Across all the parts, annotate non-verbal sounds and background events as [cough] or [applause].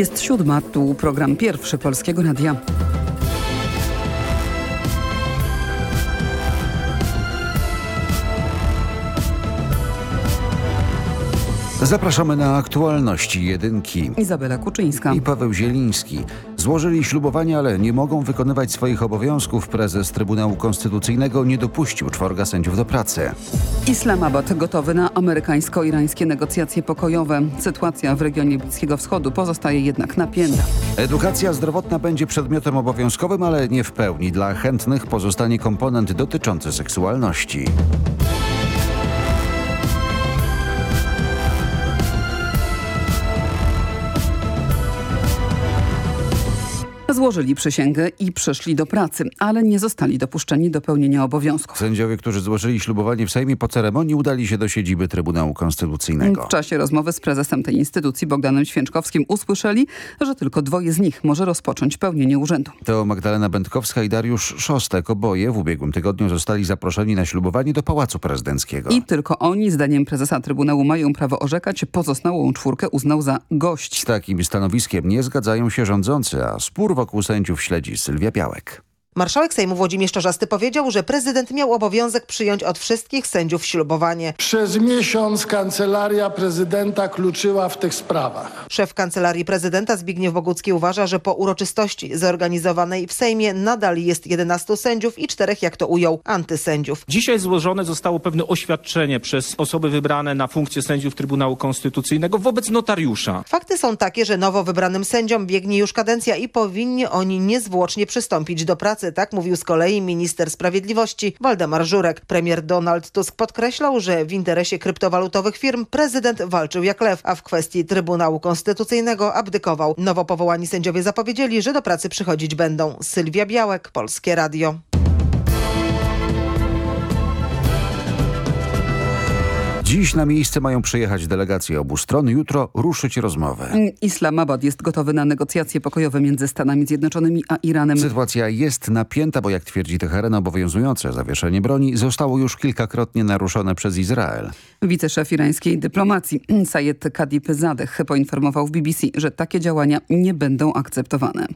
Jest siódma, tu program pierwszy Polskiego Radia. Zapraszamy na aktualności jedynki. Izabela Kuczyńska. I Paweł Zieliński. Złożyli ślubowanie, ale nie mogą wykonywać swoich obowiązków. Prezes Trybunału Konstytucyjnego nie dopuścił czworga sędziów do pracy. Islamabad gotowy na amerykańsko-irańskie negocjacje pokojowe. Sytuacja w regionie Bliskiego Wschodu pozostaje jednak napięta. Edukacja zdrowotna będzie przedmiotem obowiązkowym, ale nie w pełni. Dla chętnych pozostanie komponent dotyczący seksualności. Złożyli przysięgę i przyszli do pracy, ale nie zostali dopuszczeni do pełnienia obowiązków. Sędziowie, którzy złożyli ślubowanie w Sejmie po ceremonii udali się do siedziby Trybunału Konstytucyjnego. W czasie rozmowy z prezesem tej instytucji Bogdanem Święczkowskim usłyszeli, że tylko dwoje z nich może rozpocząć pełnienie urzędu. To Magdalena Będkowska i Dariusz Szostek. Oboje w ubiegłym tygodniu zostali zaproszeni na ślubowanie do Pałacu Prezydenckiego. I tylko oni, zdaniem prezesa Trybunału, mają prawo orzekać. Pozostałą czwórkę uznał za gość. Z takim stanowiskiem nie zgadzają się rządzący, a spór wokół sędziów śledzi Sylwia Białek. Marszałek Sejmu Włodzimierz Czarzasty powiedział, że prezydent miał obowiązek przyjąć od wszystkich sędziów ślubowanie. Przez miesiąc kancelaria prezydenta kluczyła w tych sprawach. Szef kancelarii prezydenta Zbigniew Bogucki uważa, że po uroczystości zorganizowanej w Sejmie nadal jest 11 sędziów i czterech, jak to ujął, antysędziów. Dzisiaj złożone zostało pewne oświadczenie przez osoby wybrane na funkcję sędziów Trybunału Konstytucyjnego wobec notariusza. Fakty są takie, że nowo wybranym sędziom biegnie już kadencja i powinni oni niezwłocznie przystąpić do pracy. Tak mówił z kolei minister sprawiedliwości Waldemar Żurek. Premier Donald Tusk podkreślał, że w interesie kryptowalutowych firm prezydent walczył jak lew, a w kwestii Trybunału Konstytucyjnego abdykował. Nowo powołani sędziowie zapowiedzieli, że do pracy przychodzić będą. Sylwia Białek, Polskie Radio. Dziś na miejsce mają przyjechać delegacje obu stron, jutro ruszyć rozmowę. Islamabad jest gotowy na negocjacje pokojowe między Stanami Zjednoczonymi a Iranem. Sytuacja jest napięta, bo jak twierdzi Teheran, obowiązujące zawieszenie broni zostało już kilkakrotnie naruszone przez Izrael. Wiceszef irańskiej dyplomacji Sayed Kadib Zadeh poinformował w BBC, że takie działania nie będą akceptowane.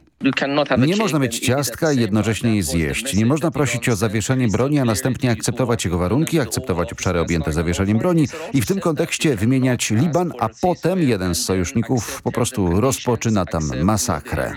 Nie można mieć ciastka i jednocześnie je zjeść. Nie można prosić o zawieszenie broni, a następnie akceptować jego warunki, akceptować obszary objęte zawieszeniem broni i w tym kontekście wymieniać Liban, a potem jeden z sojuszników po prostu rozpoczyna tam masakrę.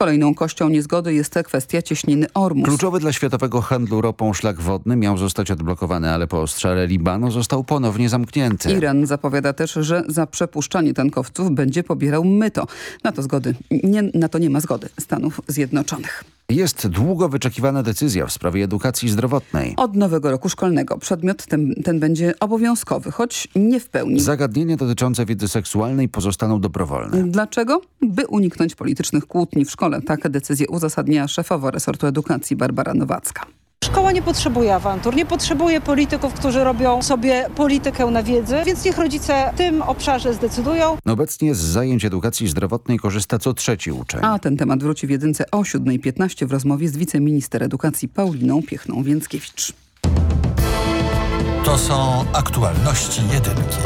Kolejną kością niezgody jest kwestia cieśniny Ormus. Kluczowy dla światowego handlu ropą szlak wodny miał zostać odblokowany, ale po ostrzale Libanu został ponownie zamknięty. Iran zapowiada też, że za przepuszczanie tankowców będzie pobierał myto. Na to, zgody, nie, na to nie ma zgody Stanów Zjednoczonych. Jest długo wyczekiwana decyzja w sprawie edukacji zdrowotnej. Od nowego roku szkolnego przedmiot ten, ten będzie obowiązkowy, choć nie w pełni. Zagadnienia dotyczące wiedzy seksualnej pozostaną dobrowolne. Dlaczego? By uniknąć politycznych kłótni w szkole. Tak decyzję uzasadnia szefowa resortu edukacji Barbara Nowacka. Szkoła nie potrzebuje awantur, nie potrzebuje polityków, którzy robią sobie politykę na wiedzy, więc niech rodzice w tym obszarze zdecydują. Obecnie z zajęć edukacji zdrowotnej korzysta co trzeci uczeń. A ten temat wróci w jedynce o 7.15 w rozmowie z wiceminister edukacji Pauliną Piechną-Więckiewicz. To są aktualności jedynki.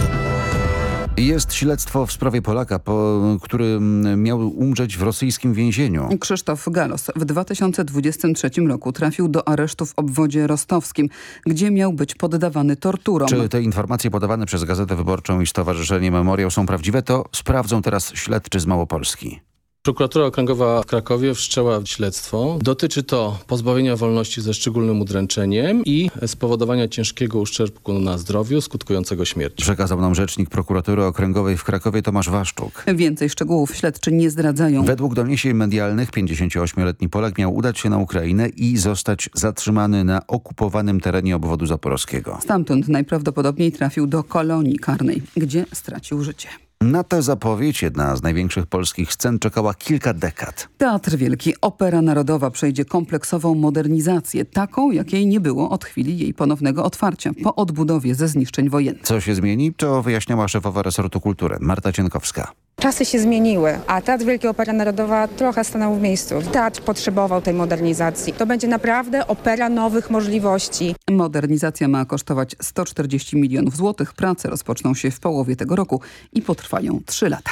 Jest śledztwo w sprawie Polaka, po, który miał umrzeć w rosyjskim więzieniu. Krzysztof Galos w 2023 roku trafił do aresztu w obwodzie rostowskim, gdzie miał być poddawany torturom. Czy te informacje podawane przez Gazetę Wyborczą i Stowarzyszenie Memoriał są prawdziwe, to sprawdzą teraz śledczy z Małopolski. Prokuratura Okręgowa w Krakowie wszczęła śledztwo. Dotyczy to pozbawienia wolności ze szczególnym udręczeniem i spowodowania ciężkiego uszczerbku na zdrowiu skutkującego śmiercią. Przekazał nam rzecznik prokuratury okręgowej w Krakowie Tomasz Waszczuk. Więcej szczegółów śledczy nie zdradzają. Według doniesień medialnych 58-letni Polak miał udać się na Ukrainę i zostać zatrzymany na okupowanym terenie obwodu zaporowskiego. Stamtąd najprawdopodobniej trafił do kolonii karnej, gdzie stracił życie. Na tę zapowiedź jedna z największych polskich scen czekała kilka dekad. Teatr Wielki Opera Narodowa przejdzie kompleksową modernizację, taką jakiej nie było od chwili jej ponownego otwarcia, po odbudowie ze zniszczeń wojennych. Co się zmieni? To wyjaśniała szefowa resortu kultury Marta Cienkowska. Czasy się zmieniły, a Teatr Wielkiej Opera Narodowa trochę stanął w miejscu. Teatr potrzebował tej modernizacji. To będzie naprawdę opera nowych możliwości. Modernizacja ma kosztować 140 milionów złotych. Prace rozpoczną się w połowie tego roku i potrwają 3 lata.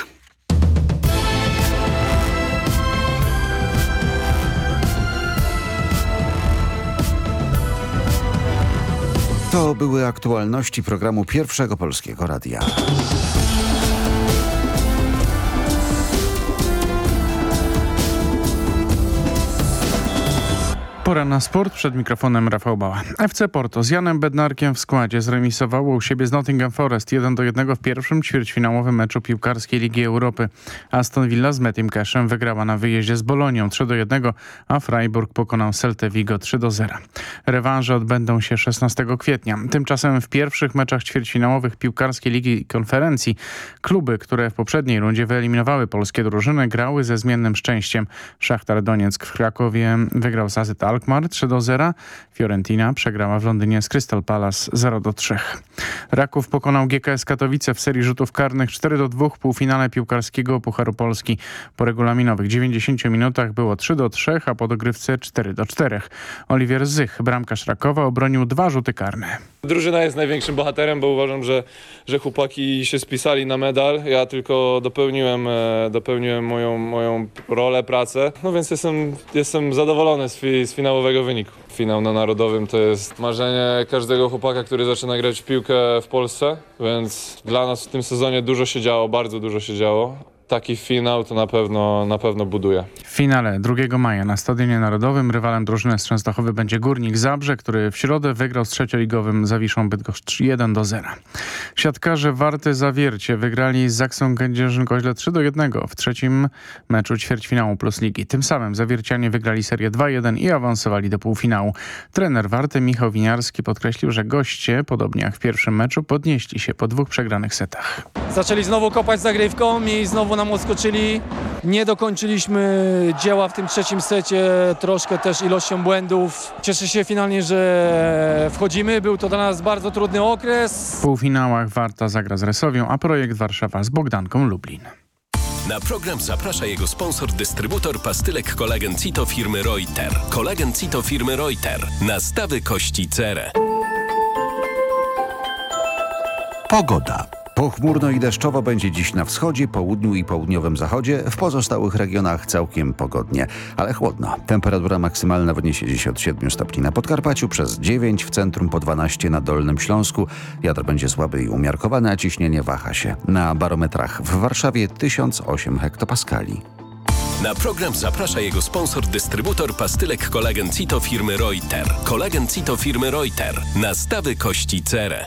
To były aktualności programu Pierwszego Polskiego Radia. Pora na sport. Przed mikrofonem Rafał Bała. FC Porto z Janem Bednarkiem w składzie zremisowało u siebie z Nottingham Forest 1 do 1 w pierwszym ćwierćfinałowym meczu piłkarskiej Ligi Europy. Aston Villa z Metim Cashem wygrała na wyjeździe z Bolonią 3 do 1, a Freiburg pokonał Celtę Vigo 3 do 0. Rewanże odbędą się 16 kwietnia. Tymczasem w pierwszych meczach ćwierćfinałowych piłkarskiej Ligi Konferencji kluby, które w poprzedniej rundzie wyeliminowały polskie drużyny, grały ze zmiennym szczęściem. Szachtar Donieck w Krakowie wygrał z AZ Alkmaar 3 do 0. Fiorentina przegrała w Londynie z Crystal Palace 0 do 3. Raków pokonał GKS Katowice w serii rzutów karnych 4 do 2 w półfinale piłkarskiego Pucharu Polski. Po regulaminowych 90 minutach było 3 do 3, a po dogrywce 4 do 4. Oliwier Zych, bramkarz Rakowa, obronił dwa rzuty karne. Drużyna jest największym bohaterem, bo uważam, że, że chłopaki się spisali na medal. Ja tylko dopełniłem, e, dopełniłem moją, moją rolę, pracę. No więc jestem, jestem zadowolony z, fi, z finałowego wyniku. Finał na Narodowym to jest marzenie każdego chłopaka, który zaczyna grać w piłkę w Polsce, więc dla nas w tym sezonie dużo się działo, bardzo dużo się działo. Taki finał to na pewno, na pewno buduje. W finale 2 maja na Stadionie Narodowym rywalem drużyny z Częstochowy będzie Górnik Zabrze, który w środę wygrał z trzecioligowym Zawiszą Bydgoszcz 1 do 0. Siatkarze Warty Zawiercie wygrali z Zaksą Kędzierzyn-Koźle 3 do 1 w trzecim meczu ćwierćfinału Plus Ligi. Tym samym Zawiercianie wygrali serię 2-1 i awansowali do półfinału. Trener Warty Michał Winiarski podkreślił, że goście, podobnie jak w pierwszym meczu, podnieśli się po dwóch przegranych setach. Zaczęli znowu kopać zagrywką i znowu nam odskoczyli. Nie dokończyliśmy dzieła w tym trzecim secie, troszkę też ilością błędów. Cieszę się finalnie, że wchodzimy. Był to dla nas bardzo trudny okres. W półfinałach Warta zagra z Resowią, a projekt Warszawa z Bogdanką Lublin. Na program zaprasza jego sponsor, dystrybutor pastylek kolagen Cito firmy Reuter. Kolagen Cito firmy Reuter. Nastawy kości cerę. Pogoda. Pochmurno i deszczowo będzie dziś na wschodzie, południu i południowym zachodzie. W pozostałych regionach całkiem pogodnie, ale chłodno. Temperatura maksymalna wyniesie dziś od 7 stopni na Podkarpaciu, przez 9 w centrum, po 12 na Dolnym Śląsku. Wiatr będzie słaby i umiarkowany, a ciśnienie waha się. Na barometrach w Warszawie 1008 hektopaskali. Na program zaprasza jego sponsor, dystrybutor pastylek kolagen Cito firmy Reuter. Kolagen Cito firmy Reuter. Nastawy kości cerę.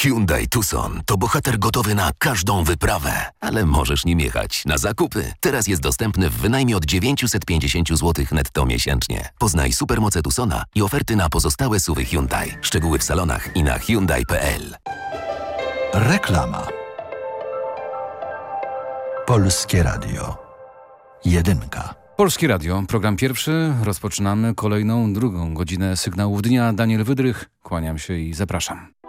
Hyundai Tucson to bohater gotowy na każdą wyprawę, ale możesz nim jechać na zakupy. Teraz jest dostępny w wynajmie od 950 zł netto miesięcznie. Poznaj supermoce Tucsona i oferty na pozostałe suwy Hyundai. Szczegóły w salonach i na Hyundai.pl. Reklama. Polskie Radio. Jedynka. Polskie Radio, program pierwszy. Rozpoczynamy kolejną, drugą godzinę sygnałów dnia. Daniel Wydrych, kłaniam się i zapraszam.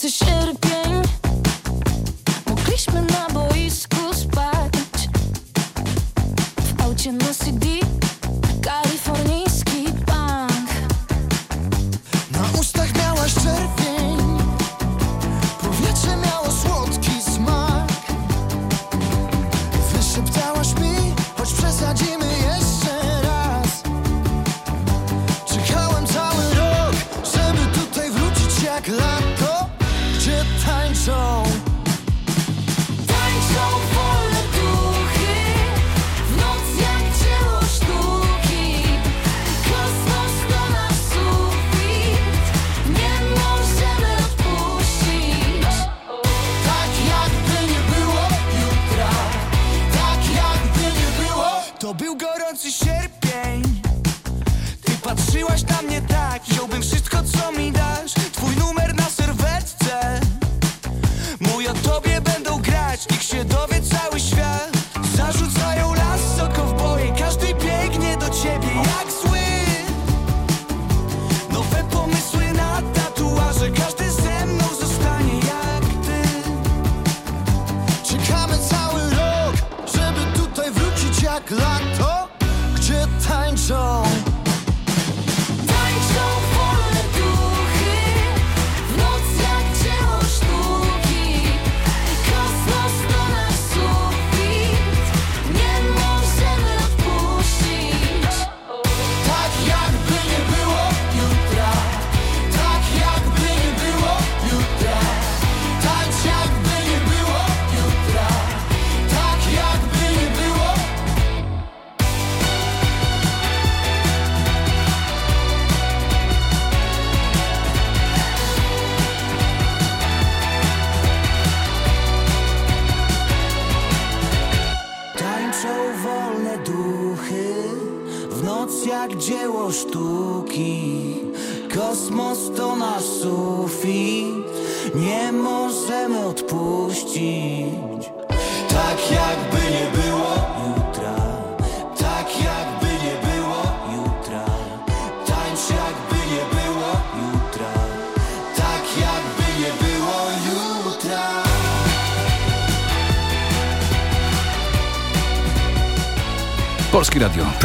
to should have been patrzyłaś na mnie tak Wziąłbym wszystko co mi dasz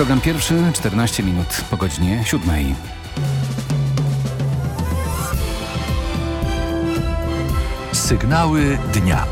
program pierwszy, 14 minut po godzinie 7. Sygnały dnia.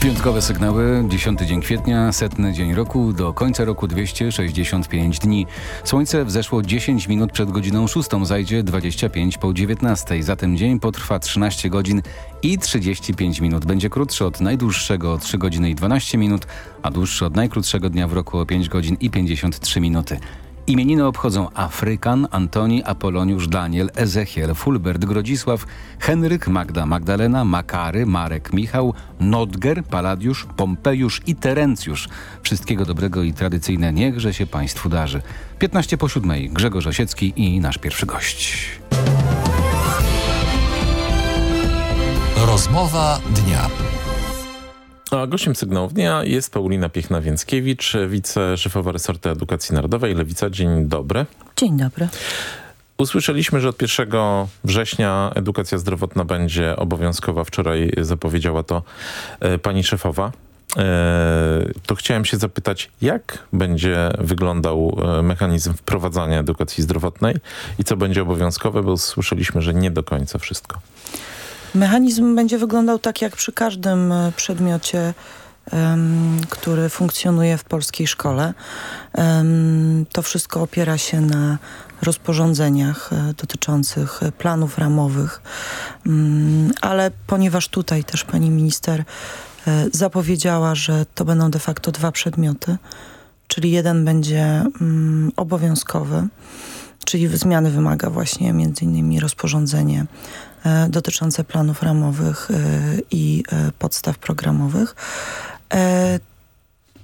Piątkowe sygnały, 10 dzień kwietnia, setny dzień roku, do końca roku 265 dni. Słońce wzeszło 10 minut przed godziną 6, zajdzie 25 po 19. Zatem dzień potrwa 13 godzin i 35 minut. Będzie krótszy od najdłuższego o 3 godziny i 12 minut, a dłuższy od najkrótszego dnia w roku o 5 godzin i 53 minuty. Imieniny obchodzą Afrykan, Antoni, Apoloniusz, Daniel, Ezechiel, Fulbert, Grodzisław, Henryk, Magda, Magdalena, Makary, Marek, Michał, Nodger, Paladiusz, Pompejusz i Terencjusz. Wszystkiego dobrego i tradycyjne niechże się Państwu darzy. 15 po 7. Grzegorz Osiecki i nasz pierwszy gość. Rozmowa dnia. A gościem sygnałów dnia jest Paulina Piechna-Więckiewicz, wiceszefowa resortu edukacji narodowej Lewica. Dzień dobry. Dzień dobry. Usłyszeliśmy, że od 1 września edukacja zdrowotna będzie obowiązkowa. Wczoraj zapowiedziała to e, pani szefowa. E, to chciałem się zapytać, jak będzie wyglądał e, mechanizm wprowadzania edukacji zdrowotnej i co będzie obowiązkowe, bo słyszeliśmy, że nie do końca wszystko. Mechanizm będzie wyglądał tak jak przy każdym e, przedmiocie, em, który funkcjonuje w polskiej szkole. Em, to wszystko opiera się na rozporządzeniach e, dotyczących planów ramowych, Mm, ale ponieważ tutaj też pani minister e, zapowiedziała, że to będą de facto dwa przedmioty, czyli jeden będzie mm, obowiązkowy, czyli zmiany wymaga właśnie między innymi rozporządzenie dotyczące planów ramowych e, i e, podstaw programowych.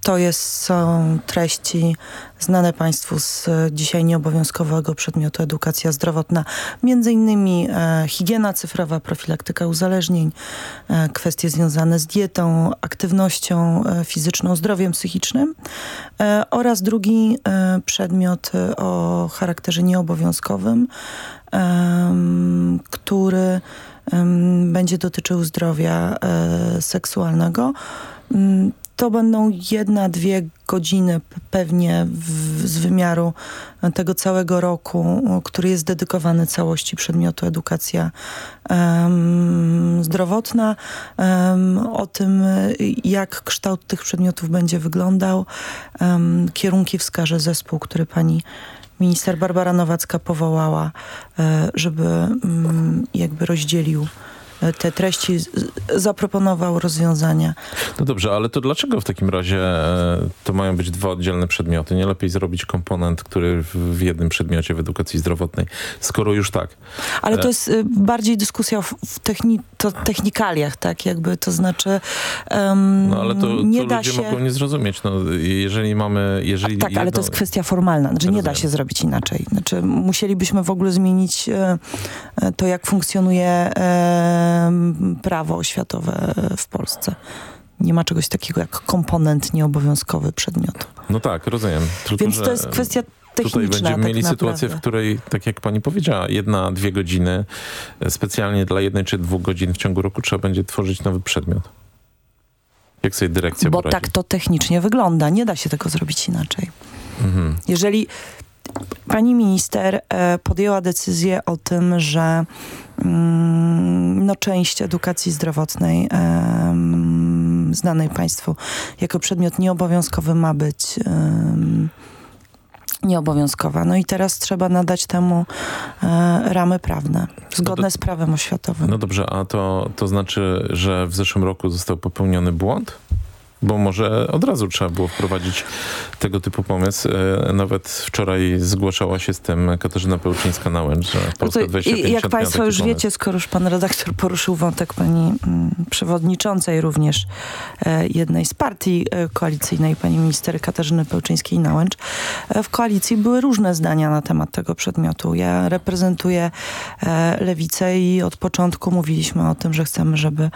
To jest, są treści znane Państwu z e, dzisiaj nieobowiązkowego przedmiotu edukacja zdrowotna, między innymi e, higiena cyfrowa, profilaktyka uzależnień, e, kwestie związane z dietą, aktywnością e, fizyczną, zdrowiem psychicznym e, oraz drugi e, przedmiot o charakterze nieobowiązkowym, który będzie dotyczył zdrowia seksualnego. To będą jedna, dwie godziny pewnie w, z wymiaru tego całego roku, który jest dedykowany całości przedmiotu edukacja em, zdrowotna. Em, o tym, jak kształt tych przedmiotów będzie wyglądał. Em, kierunki wskaże zespół, który pani minister Barbara Nowacka powołała, e, żeby mm, jakby rozdzielił te treści, zaproponował rozwiązania. No dobrze, ale to dlaczego w takim razie e, to mają być dwa oddzielne przedmioty? Nie lepiej zrobić komponent, który w, jednym przedmiocie w edukacji zdrowotnej, skoro już tak. Ale to E, jest y, bardziej dyskusja w, techni to technikaliach, tak jakby, to znaczy em, No ale to, nie to da ludzie się... mogą nie zrozumieć. No, jeżeli mamy... Jeżeli Tak, ale jedno- to jest kwestia formalna, znaczy nie da Rozumiem. się zrobić inaczej. Znaczy musielibyśmy w ogóle zmienić e, e, to, jak funkcjonuje e, prawo oświatowe w Polsce. Nie ma czegoś takiego jak komponent nieobowiązkowy przedmiotu. No tak, rozumiem. Tylko, Więc to jest kwestia Tutaj techniczna będziemy tak mieli sytuację, w której, tak jak pani powiedziała, jedna, dwie godziny e, specjalnie dla jednej czy dwóch godzin w ciągu roku trzeba będzie tworzyć nowy przedmiot. Jak sobie dyrekcja Bo poradzi? tak to technicznie wygląda. Nie da się tego zrobić inaczej. Mhm. Jeżeli pani minister e, podjęła decyzję o tym, że mm, no, część edukacji zdrowotnej em, znanej państwu jako przedmiot nieobowiązkowy ma być nieobowiązkowa. No i teraz trzeba nadać temu e, ramy prawne, zgodne z prawem oświatowym. No dobrze, a to, to znaczy, że w zeszłym roku został popełniony błąd? Bo może od razu trzeba było wprowadzić tego typu pomysł. E, Nawet wczoraj zgłaszała się z tym Katarzyna Pełczyńska-Nałęcz, że No Polska to, 2050 i- jak miała Państwo już pomysł. wiecie, skoro już Pan redaktor poruszył wątek Pani mm, Przewodniczącej również e, jednej z partii e, koalicyjnej, Pani Minister Katarzyny Pełczyńskiej-Nałęcz, e, w koalicji były różne zdania na temat tego przedmiotu. Ja reprezentuję Lewicę i od początku mówiliśmy o tym, że chcemy, żeby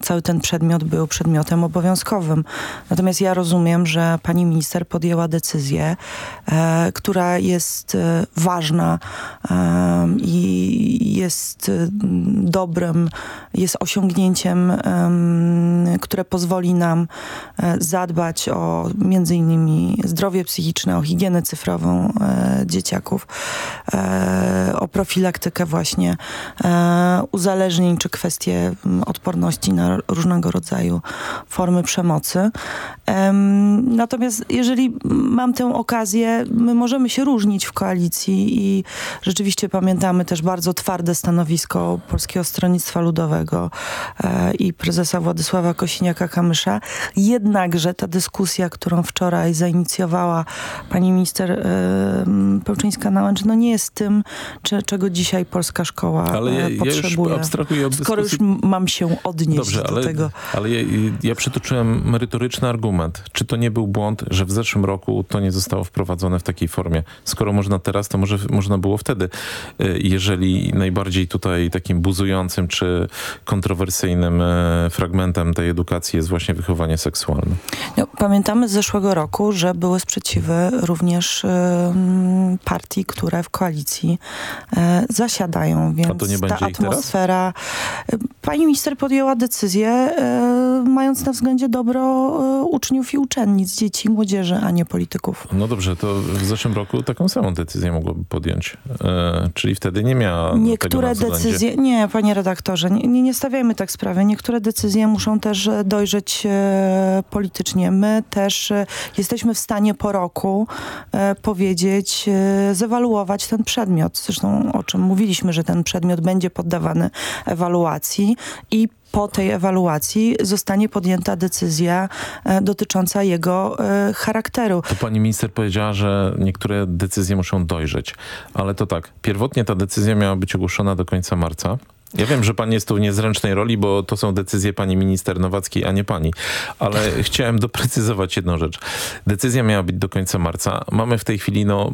cały ten przedmiot był przedmiotem obowiązkowym. Natomiast ja rozumiem, że pani minister podjęła decyzję, e, która jest e, ważna e, i jest e, dobrym, jest osiągnięciem, em, które pozwoli nam e, zadbać o między innymi zdrowie psychiczne, o higienę cyfrową e, dzieciaków, o profilaktykę właśnie uzależnień czy kwestie odporności na różnego rodzaju formy przemocy. Em, Natomiast jeżeli mam tę okazję, my możemy się różnić w koalicji i rzeczywiście pamiętamy też bardzo twarde stanowisko Polskiego Stronnictwa Ludowego e, i prezesa Władysława Kosiniaka-Kamysza. Jednakże ta dyskusja, którą wczoraj zainicjowała pani minister e, Pełczyńska-Nałęcz, no nie jest tym, czy, czego dzisiaj polska szkoła Ale ja, e, ja już potrzebuje. abstrahuję od Skoro już dyskusji. mam się odnieść Dobrze, do ale, tego. ale ja, ja przytoczyłem merytoryczny argument. Czy to nie był błąd, że w zeszłym roku to nie zostało wprowadzone w takiej formie? Skoro można teraz, to może można było wtedy. Y, Jeżeli najbardziej tutaj takim buzującym czy kontrowersyjnym e, fragmentem tej edukacji jest właśnie wychowanie seksualne. No, pamiętamy z zeszłego roku, że były sprzeciwy również ym, partii, które w koalicji zasiadają, więc ta teraz? atmosfera... y, Pani minister podjęła decyzję, mając na względzie dobro e, uczniów i uczennic, dzieci i młodzieży, a nie polityków. No dobrze, to w zeszłym roku taką samą decyzję mogłaby podjąć. E, czyli wtedy nie miała Niektóre decyzje, nie panie redaktorze, nie, nie, nie stawiajmy tak sprawy. Niektóre decyzje muszą też dojrzeć e, politycznie. My też e, jesteśmy w stanie po roku e, powiedzieć, e, zewaluować ten przedmiot. Zresztą o czym mówiliśmy, że ten przedmiot będzie poddawany ewaluacji i po tej ewaluacji zostanie podjęta decyzja e, dotycząca jego e, charakteru. To pani minister powiedziała, że niektóre decyzje muszą dojrzeć. Ale to tak, pierwotnie ta decyzja miała być ogłoszona do końca marca. Ja wiem, że pan jest tu w niezręcznej roli, bo to są decyzje pani minister Nowackiej, a nie pani. Ale chciałem doprecyzować jedną rzecz. Decyzja miała być do końca marca. Mamy w tej chwili no,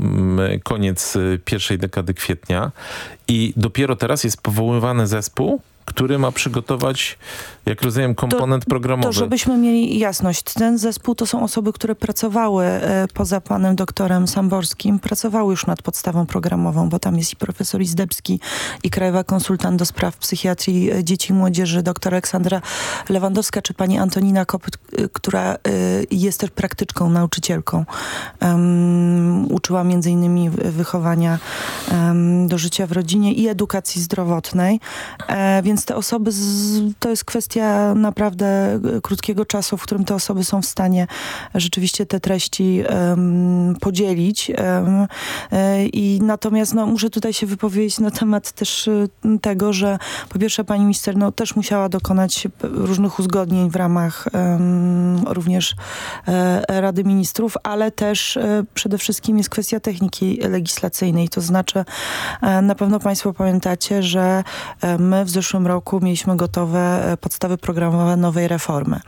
koniec y, pierwszej dekady kwietnia i dopiero teraz jest powoływany zespół, który ma przygotować, jak rozumiem, komponent programowy. To żebyśmy mieli jasność, ten zespół to są osoby, które pracowały e, poza panem doktorem Samborskim, pracowały już nad podstawą programową, bo tam jest i profesor Izdebski i krajowa konsultant do spraw psychiatrii e, dzieci i młodzieży, doktor Aleksandra Lewandowska, czy pani Antonina Kopyt, e, która e, jest też praktyczką, nauczycielką. Uczyła między innymi wy- wychowania do życia w rodzinie i edukacji zdrowotnej, e, więc te osoby, z, to jest kwestia naprawdę e, krótkiego czasu, w którym te osoby są w stanie rzeczywiście te treści em, podzielić. E, I natomiast no, muszę tutaj się wypowiedzieć na temat też e, tego, że po pierwsze pani minister no, też musiała dokonać różnych uzgodnień w ramach em, również Rady Ministrów, ale też przede wszystkim jest kwestia techniki legislacyjnej. To znaczy na pewno państwo pamiętacie, że my w zeszłym roku mieliśmy gotowe e, podstawy programowe nowej reformy.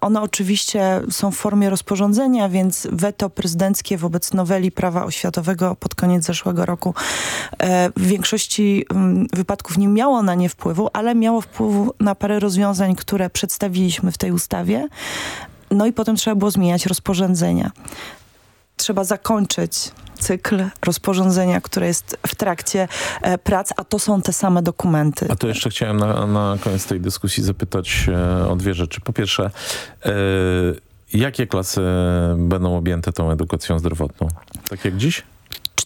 One oczywiście są w formie rozporządzenia, więc weto prezydenckie wobec noweli prawa oświatowego pod koniec zeszłego roku e, w większości mm, wypadków nie miało na nie wpływu, ale miało wpływu na parę rozwiązań, które przedstawiliśmy w tej ustawie. No i potem trzeba było zmieniać rozporządzenia. Trzeba zakończyć cykl rozporządzenia, które jest w trakcie e, prac, a to są te same dokumenty. A to jeszcze chciałem na, na koniec tej dyskusji zapytać e, o dwie rzeczy. Po pierwsze, e, jakie klasy będą objęte tą edukacją zdrowotną? Tak jak dziś?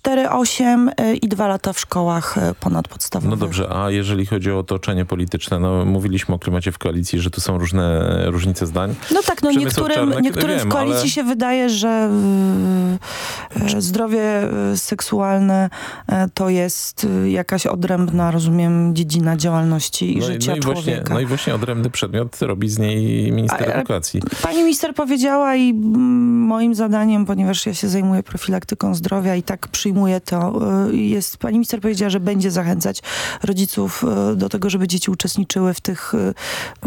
4, 8 e, i 2 lata w szkołach e, ponadpodstawowych. No dobrze, a jeżeli chodzi o otoczenie polityczne, no mówiliśmy o klimacie w koalicji, że tu są różne różnice zdań. No tak, no niektórym, Czarnek, niektórym wiem, w koalicji ale- się wydaje, że zdrowie seksualne to y, jakaś odrębna, rozumiem, dziedzina działalności i No, życia no, i właśnie, człowieka. no i właśnie odrębny przedmiot robi z niej minister Ale- edukacji. Pani minister powiedziała i mm, moim zadaniem, ponieważ ja się zajmuję profilaktyką zdrowia i tak przyjmuję to. Y, Jest, pani minister powiedziała, że będzie zachęcać rodziców y, do tego, żeby dzieci uczestniczyły w tych, y,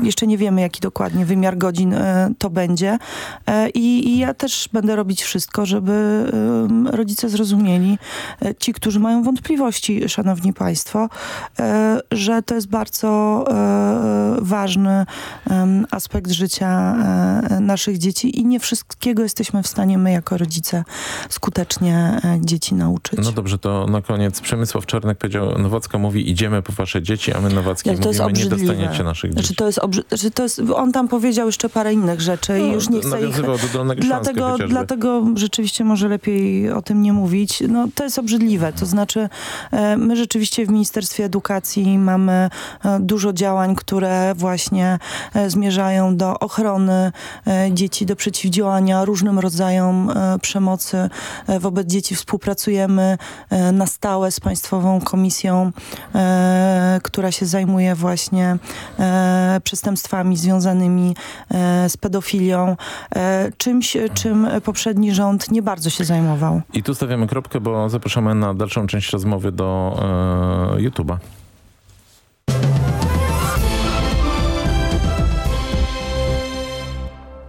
jeszcze nie wiemy jaki dokładnie wymiar godzin to będzie. I, I ja też będę robić wszystko, żeby rodzice zrozumieli, ci, którzy mają wątpliwości, szanowni państwo, że to jest bardzo ważny aspekt życia naszych dzieci i nie wszystkiego jesteśmy w stanie my jako rodzice skutecznie dzieci nauczyć. No dobrze, to na koniec Przemysław Czarnek powiedział, Nowacka mówi idziemy po wasze dzieci, a my Nowackiej Ale to mówimy, nie dostaniecie naszych dzieci. Znaczy, to jest znaczy, to jest, on tam powiedział jeszcze parę innych rzeczy i No, już nie chcę ich... do Dlatego, chociażby. dlatego rzeczywiście może lepiej o tym nie mówić. No, to jest obrzydliwe. To znaczy e, my rzeczywiście w Ministerstwie Edukacji mamy e, dużo działań, które właśnie e, zmierzają do ochrony dzieci, do przeciwdziałania różnym rodzajom przemocy wobec dzieci. Współpracujemy e, na stałe z Państwową Komisją, e, która się zajmuje właśnie e, przestępstwami związanymi z pedofilią. Czymś, czym poprzedni rząd nie bardzo się zajmował. I tu stawiamy kropkę, bo zapraszamy na dalszą część rozmowy do YouTube'a.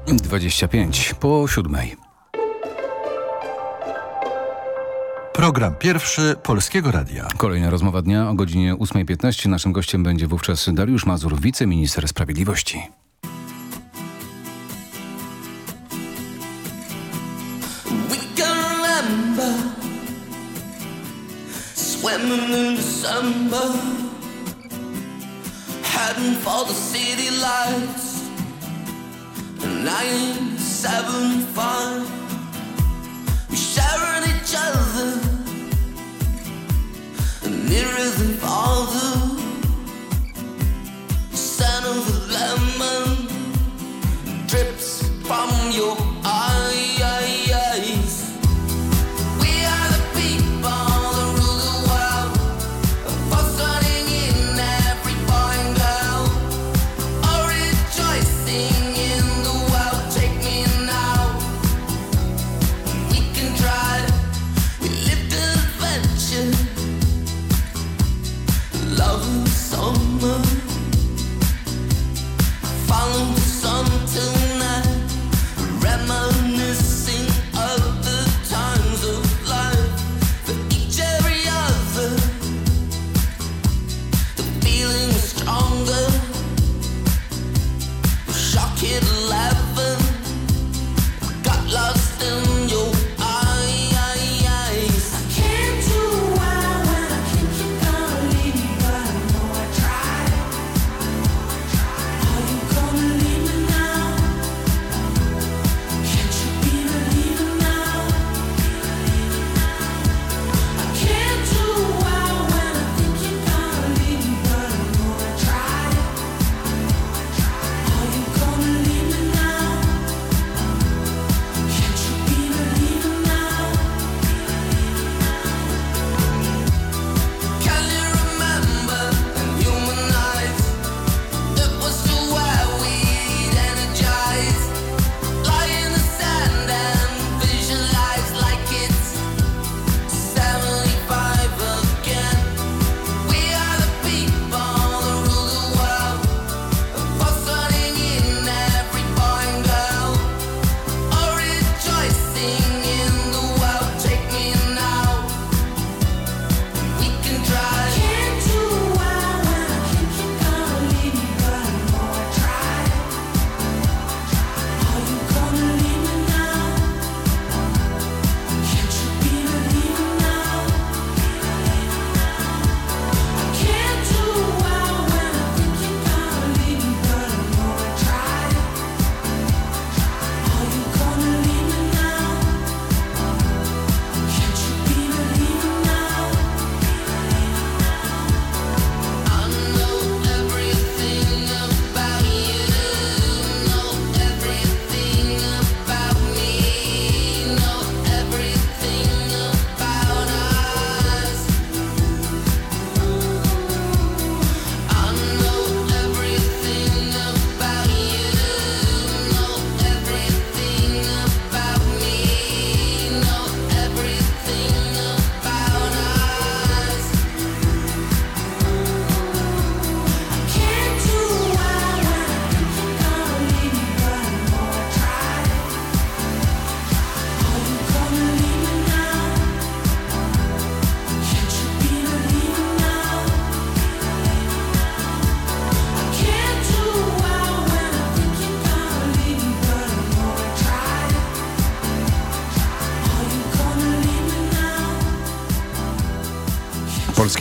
Dwadzieścia pięć po siódmej. Program pierwszy Polskiego Radia. Kolejna rozmowa dnia o godzinie 8.15. Naszym gościem będzie wówczas Dariusz Mazur, wiceminister sprawiedliwości. We can remember swimming in December, heading for the city lights. Nine, seven, five. We sharing each other. Scent of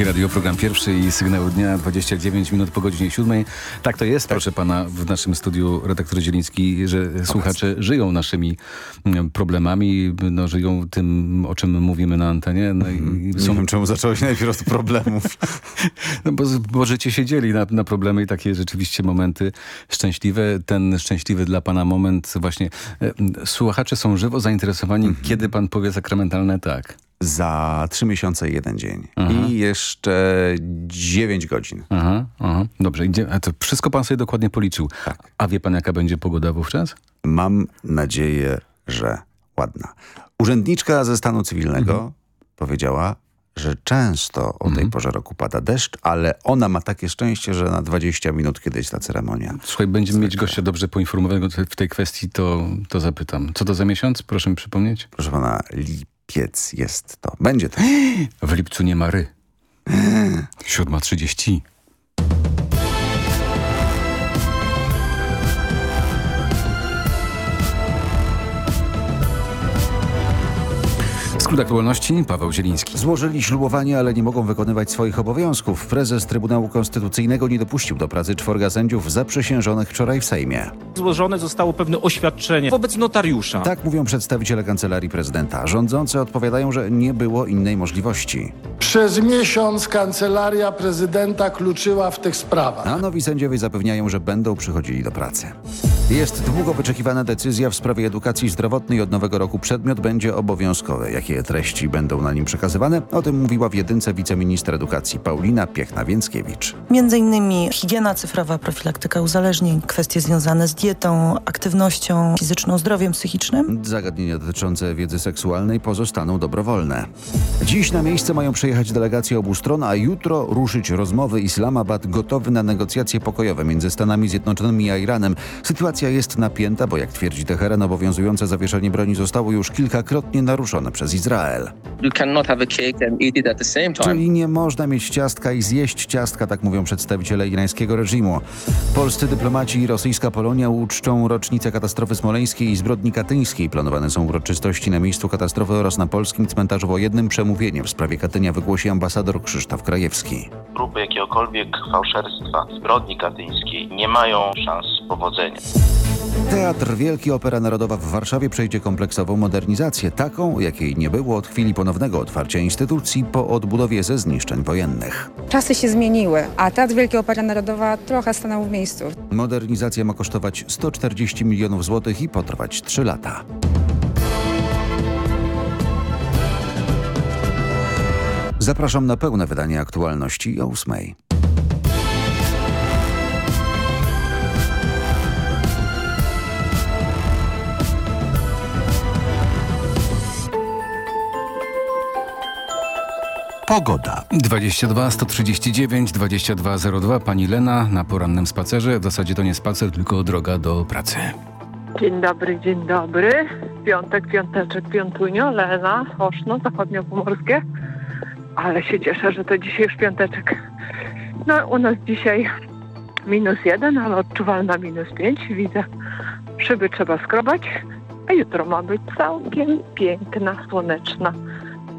Radio, program pierwszy i sygnał dnia 29 minut po godzinie 7. Tak to jest, proszę pana, w naszym studiu redaktor Zieliński, że słuchacze żyją naszymi mm, problemami, no, żyją tym, o czym mówimy na antenie. No, i Nie wiem, czemu zacząłeś najpierw od problemów. [laughs] No bo, bo życie się dzieli na, na problemy i takie rzeczywiście momenty szczęśliwe. Ten szczęśliwy dla pana moment właśnie. e, Słuchacze są żywo zainteresowani, Mhm. kiedy pan powie sakramentalne tak. Za trzy miesiące i jeden dzień. Aha. I jeszcze dziewięć godzin. Aha, aha. Dobrze, a to wszystko pan sobie dokładnie policzył. Tak. A wie pan, jaka będzie pogoda wówczas? Mam nadzieję, że ładna. Urzędniczka ze stanu cywilnego Mhm. powiedziała, że często o tej porze roku pada deszcz, ale ona ma takie szczęście, że na 20 minut kiedyś ta ceremonia. Słuchaj, będziemy mieć gościa dobrze poinformowanego w tej kwestii, to, to zapytam. Co to za miesiąc? Proszę mi przypomnieć. Proszę pana, lipiec jest to. Będzie to. [gasps] W lipcu nie ma ry. 7.30. Skrót aktualności, Paweł Zieliński. Złożyli ślubowanie, ale nie mogą wykonywać swoich obowiązków. Prezes Trybunału Konstytucyjnego nie dopuścił do pracy czworga sędziów zaprzysiężonych wczoraj w Sejmie. Złożone zostało pewne oświadczenie wobec notariusza. Tak mówią przedstawiciele Kancelarii Prezydenta. Rządzący odpowiadają, że nie było innej możliwości. Przez miesiąc kancelaria prezydenta kluczyła w tych sprawach. A nowi sędziowie zapewniają, że będą przychodzili do pracy. Jest długo wyczekiwana decyzja w sprawie edukacji zdrowotnej. Od nowego roku przedmiot będzie obowiązkowy. Jakie treści będą na nim przekazywane? O tym mówiła w jedynce wiceminister edukacji Paulina Piechna-Więckiewicz. Między innymi higiena cyfrowa, profilaktyka uzależnień, kwestie związane z dietą, aktywnością fizyczną, zdrowiem psychicznym. Zagadnienia dotyczące wiedzy seksualnej pozostaną dobrowolne. Dziś na miejsce mają przyjechać delegacje obu stron, a jutro ruszyć rozmowy Islamabad gotowy na negocjacje pokojowe między Stanami Zjednoczonymi a Iranem. Sytuacja jest napięta, bo jak twierdzi Teheran, obowiązujące zawieszenie broni zostało już kilkakrotnie naruszone przez Izrael. You cannot have a cake and eat it at the same time. Czyli nie można mieć ciastka i zjeść ciastka, tak mówią przedstawiciele irańskiego reżimu. Polscy dyplomaci i rosyjska Polonia uczczą rocznicę katastrofy smoleńskiej i zbrodni katyńskiej. Planowane są uroczystości na miejscu katastrofy oraz na polskim cmentarzu wojennym. Przemówienie w sprawie Katynia wygłosi ambasador Krzysztof Krajewski. próby jakiegokolwiek fałszerstwa zbrodni katyńskiej nie mają szans powodzenia. Teatr Wielki Opera Narodowa w Warszawie przejdzie kompleksową modernizację, taką jakiej nie było od chwili ponownego otwarcia instytucji po odbudowie ze zniszczeń wojennych. Czasy się zmieniły, a Teatr Wielki Opera Narodowa trochę stanął w miejscu. Modernizacja ma kosztować 140 milionów złotych i potrwać 3 lata. Zapraszam na pełne wydanie aktualności o 8. Pogoda. 22 139 2202. Pani Lena na porannym spacerze. W zasadzie to nie spacer, tylko droga do pracy. Dzień dobry, dzień dobry. Piątek, piąteczek, piątunio, Lena, Oszno, zachodniopomorskie. Ale się cieszę, że to dzisiaj już piąteczek. No, u nas dzisiaj minus jeden, ale odczuwalna minus pięć. Widzę, szyby trzeba skrobać, a jutro ma być całkiem piękna, słoneczna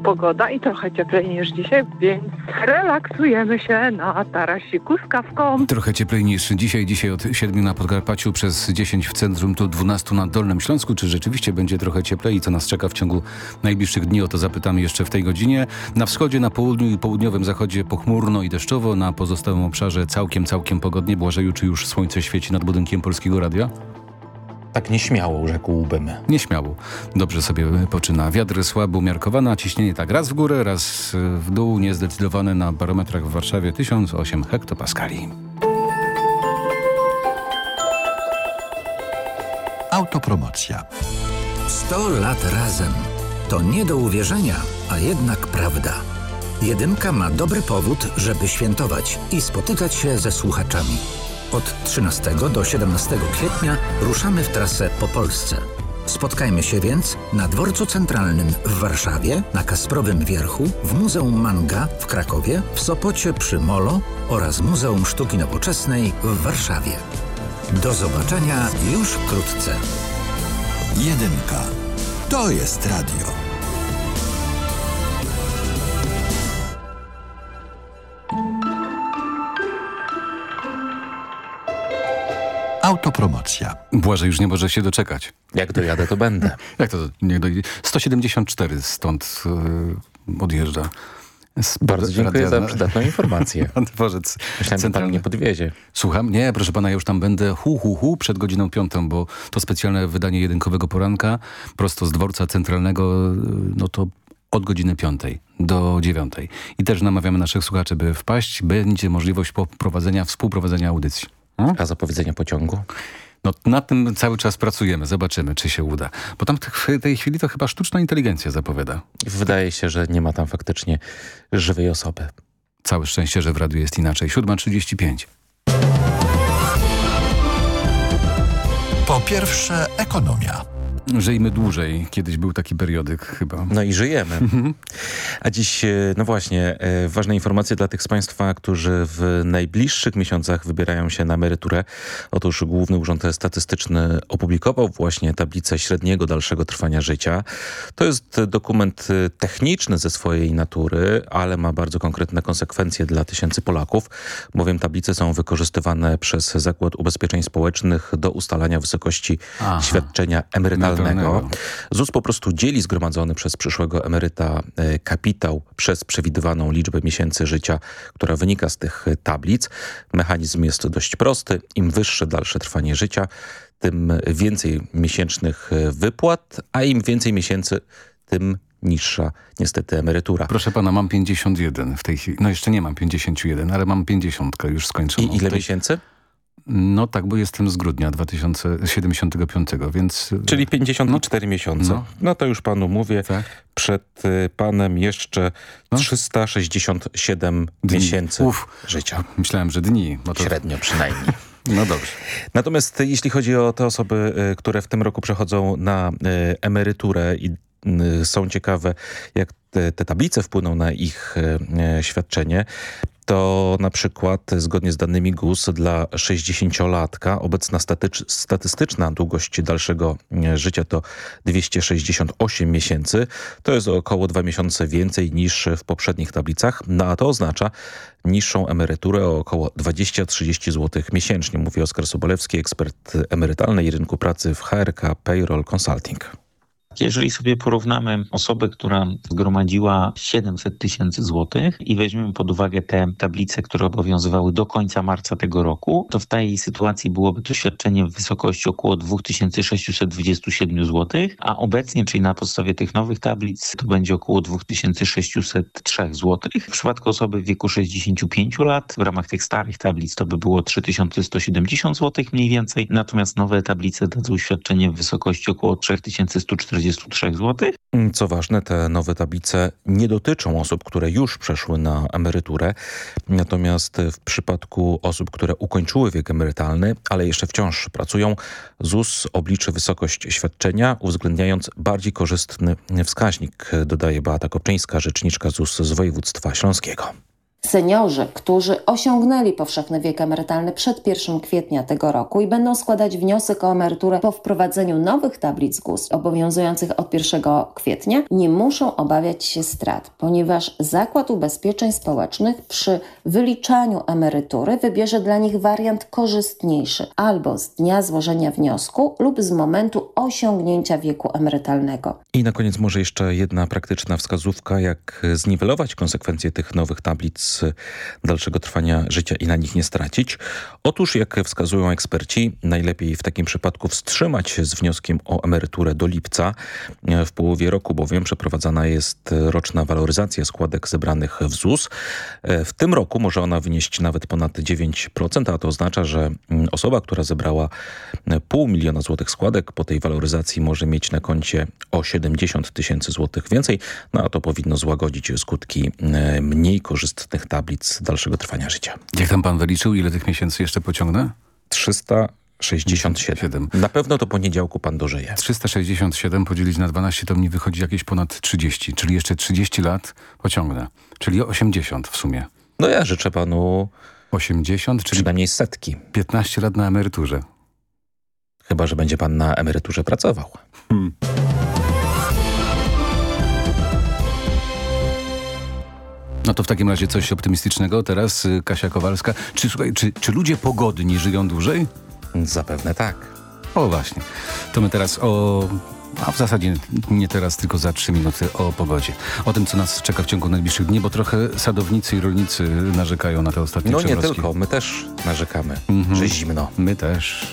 pogoda i trochę cieplej niż dzisiaj, więc relaksujemy się na tarasiku z kawką. Trochę cieplej niż dzisiaj. Dzisiaj od 7 na Podkarpaciu, przez 10 w centrum, tu 12 na Dolnym Śląsku. Czy rzeczywiście będzie trochę cieplej i co nas czeka w ciągu najbliższych dni? O to zapytamy jeszcze w tej godzinie. Na wschodzie, na południu i południowym zachodzie pochmurno i deszczowo. Na pozostałym obszarze całkiem, całkiem pogodnie. Błażeju, czy już słońce świeci nad budynkiem Polskiego Radia? Tak nieśmiało, rzekłbym. Nieśmiało. Dobrze sobie poczyna. Wiatr słabo umiarkowane, a ciśnienie tak raz w górę, raz w dół, niezdecydowane na barometrach w Warszawie 1008 hektopaskali. Autopromocja. 100 lat razem. To nie do uwierzenia, a jednak prawda. Jedynka ma dobry powód, żeby świętować i spotykać się ze słuchaczami. Od 13 do 17 kwietnia ruszamy w trasę po Polsce. Spotkajmy się więc na Dworcu Centralnym w Warszawie, na Kasprowym Wierchu, w Muzeum Manga w Krakowie, w Sopocie przy Molo oraz Muzeum Sztuki Nowoczesnej w Warszawie. Do zobaczenia już wkrótce. Jedynka. To jest radio. Autopromocja. Błażej już nie może się doczekać. Jak dojadę, to będę. [laughs] Jak to nie dojdzie? 174 stąd y, odjeżdża. Z Bardzo dziękuję za radia- przydatną informację. [laughs] Dworzec Myślałem, pan centralny. mnie podwiezie. Słucham? Nie, proszę pana, ja już tam będę hu, hu, hu przed godziną piątą, bo to specjalne wydanie jedynkowego poranka prosto z dworca centralnego, y, no to od godziny piątej do dziewiątej. I też namawiamy naszych słuchaczy, by wpaść. Będzie możliwość poprowadzenia, współprowadzenia audycji. A zapowiedzenia pociągu? No nad tym cały czas pracujemy. Zobaczymy, czy się uda. Bo tam w tej chwili to chyba sztuczna inteligencja zapowiada. Wydaje się, że nie ma tam faktycznie żywej osoby. Całe szczęście, że w radiu jest inaczej. 7.35. Po pierwsze, ekonomia. Żyjmy dłużej. Kiedyś był taki periodyk chyba. No i żyjemy. A dziś, e, no właśnie, e, ważne informacje dla tych z Państwa, którzy w najbliższych miesiącach wybierają się na emeryturę. Otóż Główny Urząd Statystyczny opublikował właśnie tablicę średniego dalszego trwania życia. To jest dokument e, techniczny ze swojej natury, ale ma bardzo konkretne konsekwencje dla tysięcy Polaków, bowiem tablice są wykorzystywane przez Zakład Ubezpieczeń Społecznych do ustalania wysokości Aha. świadczenia emerytalnego. Emerytalnego. ZUS po prostu dzieli zgromadzony przez przyszłego emeryta e, kapitał przez przewidywaną liczbę miesięcy życia, która wynika z tych e, tablic. Mechanizm jest dość prosty. Im wyższe dalsze trwanie życia, tym więcej miesięcznych e, wypłat, a im więcej miesięcy, tym niższa niestety emerytura. Proszę pana, mam 51 w tej chwili. No jeszcze nie mam 51, ale mam 50 już skończoną. I ile Tej- miesięcy? No tak, bo jestem z grudnia 2075, więc... Czyli 54 miesiące. No. No. to już panu mówię. Tak. Przed y, panem jeszcze 367 Dni. miesięcy Uf. życia. Myślałem, że dni. To... Średnio przynajmniej. [laughs] No dobrze. Natomiast jeśli chodzi o te osoby, y, które w tym roku przechodzą na emeryturę i są ciekawe, jak te, te tablice wpłyną na ich świadczenie, to na przykład zgodnie z danymi GUS dla 60-latka obecna statystyczna długość dalszego e, życia to 268 miesięcy. To jest około 2 miesiące więcej niż w poprzednich tablicach, no a to oznacza niższą emeryturę o około 20-30 zł miesięcznie, mówi Oskar Sobolewski, ekspert emerytalny i rynku pracy w HRK Payroll Consulting. Jeżeli sobie porównamy osobę, która zgromadziła 700 tysięcy złotych i weźmiemy pod uwagę te tablice, które obowiązywały do końca marca tego roku, to w tej sytuacji byłoby to świadczenie w wysokości około 2627 złotych, a obecnie, czyli na podstawie tych nowych tablic, to będzie około 2603 złotych. W przypadku osoby w wieku 65 lat, w ramach tych starych tablic, to by było 3170 złotych mniej więcej, natomiast nowe tablice dadzą świadczenie w wysokości około 3143 złotych. Co ważne, te nowe tablice nie dotyczą osób, które już przeszły na emeryturę. Natomiast w przypadku osób, które ukończyły wiek emerytalny, ale jeszcze wciąż pracują, ZUS obliczy wysokość świadczenia, uwzględniając bardziej korzystny wskaźnik, dodaje Beata Kopczyńska, rzeczniczka ZUS z województwa śląskiego. Seniorzy, którzy osiągnęli powszechny wiek emerytalny przed 1 kwietnia tego roku i będą składać wniosek o emeryturę po wprowadzeniu nowych tablic GUS obowiązujących od 1 kwietnia, nie muszą obawiać się strat, ponieważ Zakład Ubezpieczeń Społecznych przy wyliczaniu emerytury wybierze dla nich wariant korzystniejszy albo z dnia złożenia wniosku lub z momentu osiągnięcia wieku emerytalnego. I na koniec może jeszcze jedna praktyczna wskazówka, jak zniwelować konsekwencje tych nowych tablic dalszego trwania życia i na nich nie stracić. Otóż, jak wskazują eksperci, najlepiej w takim przypadku wstrzymać się z wnioskiem o emeryturę do lipca. W połowie roku bowiem przeprowadzana jest roczna waloryzacja składek zebranych w ZUS. W tym roku może ona wynieść nawet ponad 9%, a to oznacza, że osoba, która zebrała pół miliona złotych składek po tej waloryzacji może mieć na koncie o 70 tysięcy złotych więcej, no a to powinno złagodzić skutki e, mniej korzystnych tablic dalszego trwania życia. Jak tam pan wyliczył, ile tych miesięcy jeszcze pociągnę? 367. Na pewno do poniedziałku pan dożyje. 367 podzielić na 12 to mi wychodzi jakieś ponad 30, czyli jeszcze 30 lat pociągnę. Czyli 80 w sumie. No ja życzę panu 80, czyli przynajmniej setki. 15 lat na emeryturze. Chyba, że będzie pan na emeryturze pracował. Hmm. No to w takim razie coś optymistycznego teraz, y, Kasia Kowalska. Czy, słuchaj, czy, czy ludzie pogodni żyją dłużej? Zapewne tak. O właśnie. To my teraz o... A w zasadzie nie teraz, tylko za trzy minuty o pogodzie. O tym, co nas czeka w ciągu najbliższych dni, bo trochę sadownicy i rolnicy narzekają na te ostatnie No nie tylko, my też narzekamy, Mhm. że zimno. My też.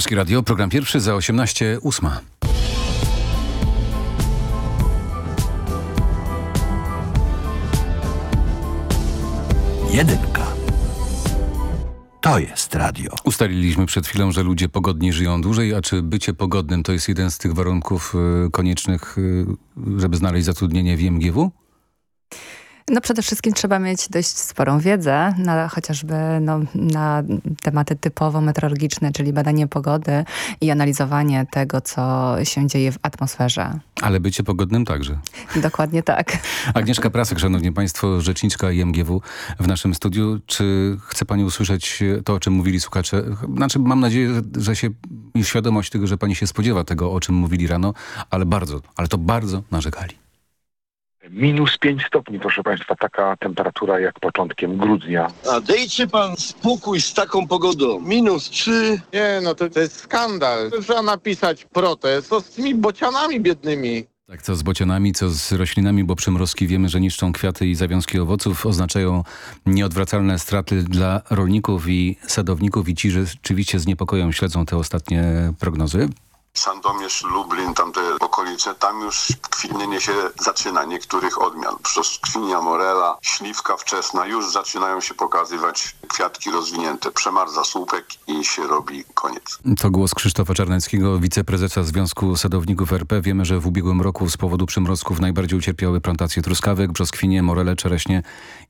Polskie Radio, program pierwszy za 18.08. Jedynka. To jest radio. Ustaliliśmy przed chwilą, że ludzie pogodnie żyją dłużej, a czy bycie pogodnym to jest jeden z tych warunków y, koniecznych, y, żeby znaleźć zatrudnienie w IMGW? No przede wszystkim trzeba mieć dość sporą wiedzę, na, chociażby no, na tematy typowo meteorologiczne, czyli badanie pogody i analizowanie tego, co się dzieje w atmosferze. Ale bycie pogodnym także. Dokładnie tak. Agnieszka [laughs] Prasek, szanowni państwo, rzeczniczka IMGW w naszym studiu. Czy chce pani usłyszeć to, o czym mówili słuchacze? Znaczy, mam nadzieję, że, się i świadomość tego, że pani się spodziewa tego, o czym mówili rano, ale bardzo, ale to bardzo narzekali. Minus 5 stopni, proszę Państwa, taka temperatura jak początkiem grudnia. A dejcie pan spokój z taką pogodą. Minus 3. Nie, no to, to jest skandal. Trzeba napisać protest. Co z tymi bocianami biednymi? Tak, co z bocianami, co z roślinami, bo przymrozki wiemy, że niszczą kwiaty i zawiązki owoców, oznaczają nieodwracalne straty dla rolników i sadowników i ci rzeczywiście z niepokojem śledzą te ostatnie prognozy. Sandomierz, Lublin, tamte okolice, tam już kwitnienie się zaczyna niektórych odmian. Brzoskwinia, morela, śliwka wczesna, już zaczynają się pokazywać kwiatki rozwinięte. Przemarza słupek i się robi koniec. To głos Krzysztofa Czarneckiego, wiceprezesa Związku Sadowników RP. Wiemy, że w ubiegłym roku z powodu przymrozków najbardziej ucierpiały plantacje truskawek, brzoskwinie, morele, czereśnie